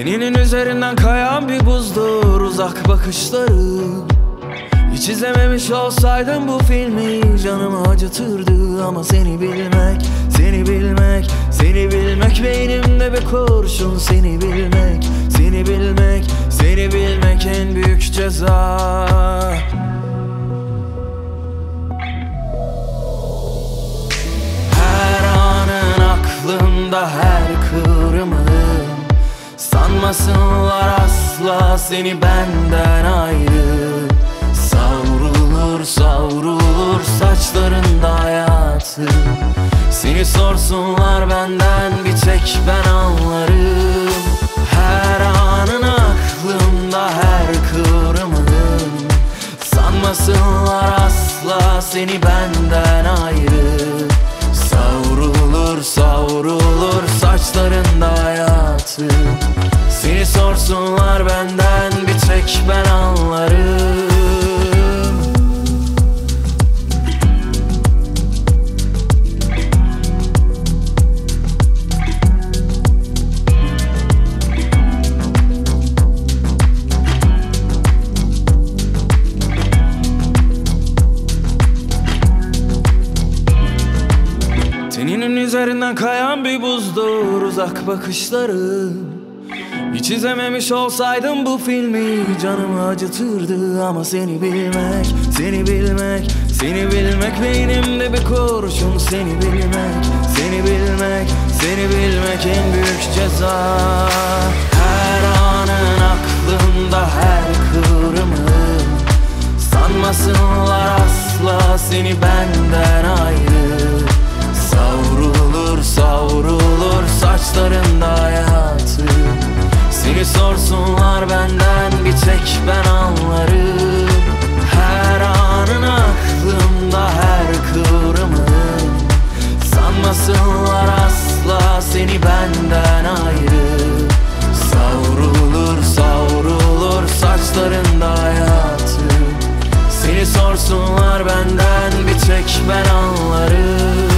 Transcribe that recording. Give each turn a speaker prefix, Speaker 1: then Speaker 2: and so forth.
Speaker 1: Teninin üzerinden kayan bir buzdur uzak bakışları. Hiç izlememiş olsaydım bu filmi canımı acıtırdı. Ama seni bilmek, seni bilmek, seni bilmek Beynimde bir kurşun. Seni bilmek, seni bilmek, seni bilmek en büyük ceza Sanmasınlar asla seni benden ayrı. Savrulur savrulur saçlarında hayatı. Seni sorsunlar benden bir tek ben anlarım. Her anın aklımda her kıvrımın Sanmasınlar asla seni benden ayrı. Savrulur savrulur saçlarında hayatı Seni sorsunlar benden bir tek ben anlarım. Teninin üzerinden kayan bir buzdur uzak bakışları Hiç izlememiş olsaydım bu filmi canımı acıtırdı Ama seni bilmek, seni bilmek, seni bilmek Beynimde bir kurşun seni bilmek, seni bilmek, seni bilmek en büyük ceza. Her anın aklımda her kıvrımın Sanmasınlar asla seni benden ayrı. Savrulur savrulur saçlarında hayatı sorsunlar benden bir tek ben anlarım. Her anın aklımda her kıvrımın Sanmasınlar asla seni benden ayrı. Savrulur savrulur saçlarında hayatı. Seni sorsunlar benden bir tek ben anlarım